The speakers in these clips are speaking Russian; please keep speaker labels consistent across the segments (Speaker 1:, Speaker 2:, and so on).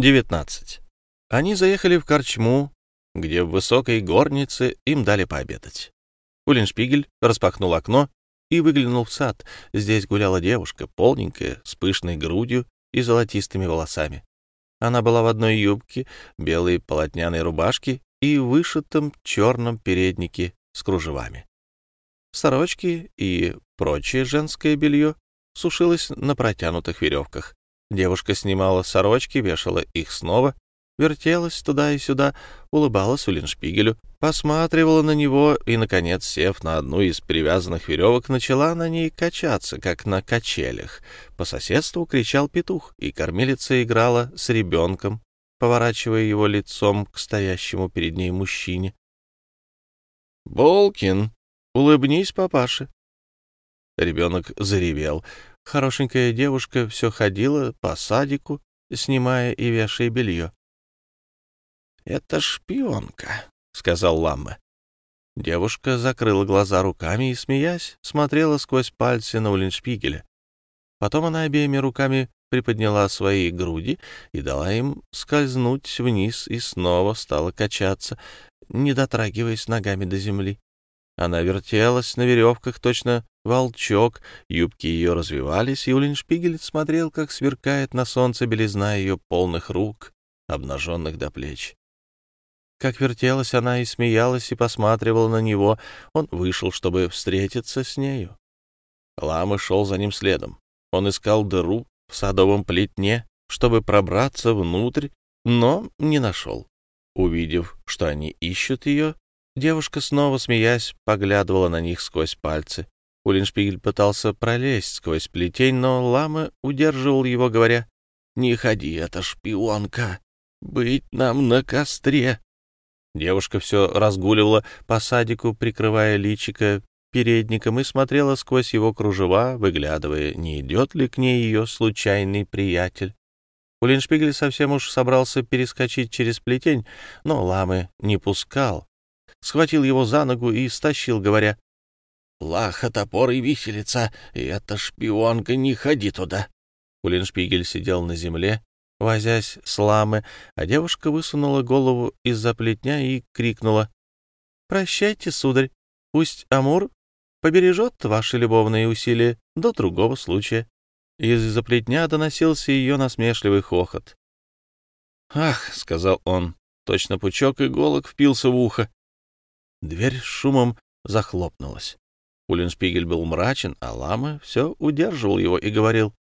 Speaker 1: 19. Они заехали в корчму, где в высокой горнице им дали пообедать. Уллиншпигель распахнул окно и выглянул в сад. Здесь гуляла девушка, полненькая, с пышной грудью и золотистыми волосами. Она была в одной юбке, белой полотняной рубашке и вышитом черном переднике с кружевами. Сорочки и прочее женское белье сушилось на протянутых веревках. Девушка снимала сорочки, вешала их снова, вертелась туда и сюда, улыбалась Улиншпигелю, посматривала на него и, наконец, сев на одну из привязанных веревок, начала на ней качаться, как на качелях. По соседству кричал петух, и кормилица играла с ребенком, поворачивая его лицом к стоящему перед ней мужчине. «Болкин, улыбнись, папаше!» Ребенок заревел. Хорошенькая девушка все ходила по садику, снимая и вешая белье. — Это шпионка, — сказал Ламме. Девушка закрыла глаза руками и, смеясь, смотрела сквозь пальцы на Уллиншпигеля. Потом она обеими руками приподняла свои груди и дала им скользнуть вниз и снова стала качаться, не дотрагиваясь ногами до земли. Она вертелась на веревках, точно волчок, юбки ее развивались, и Улиншпигель смотрел, как сверкает на солнце белизна ее полных рук, обнаженных до плеч. Как вертелась она и смеялась, и посматривала на него, он вышел, чтобы встретиться с нею. Лама шел за ним следом. Он искал дыру в садовом плетне, чтобы пробраться внутрь, но не нашел. Увидев, что они ищут ее, Девушка, снова смеясь, поглядывала на них сквозь пальцы. Улиншпигель пытался пролезть сквозь плетень, но лама удерживал его, говоря, «Не ходи, это шпионка! Быть нам на костре!» Девушка все разгуливала по садику, прикрывая личико передником, и смотрела сквозь его кружева, выглядывая, не идет ли к ней ее случайный приятель. Улиншпигель совсем уж собрался перескочить через плетень, но ламы не пускал, схватил его за ногу и стащил, говоря, «Лаха, топор и виселица, и эта шпионка, не ходи туда!» Улиншпигель сидел на земле, возясь с ламы, а девушка высунула голову из-за плетня и крикнула, «Прощайте, сударь, пусть Амур побережет ваши любовные усилия до другого случая». Из-за плетня доносился ее насмешливый хохот. «Ах!» — сказал он, точно пучок иголок впился в ухо. Дверь шумом захлопнулась. Уллиншпигель был мрачен, а Лама все удерживал его и говорил,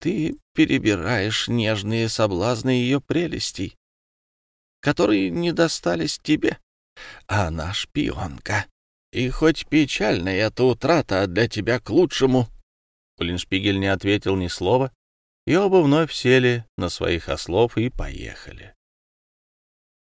Speaker 1: «Ты перебираешь нежные соблазны ее прелестей, которые не достались тебе, а она шпионка. И хоть печальная эта утрата, для тебя к лучшему». Уллиншпигель не ответил ни слова, и оба вновь сели на своих ослов и поехали.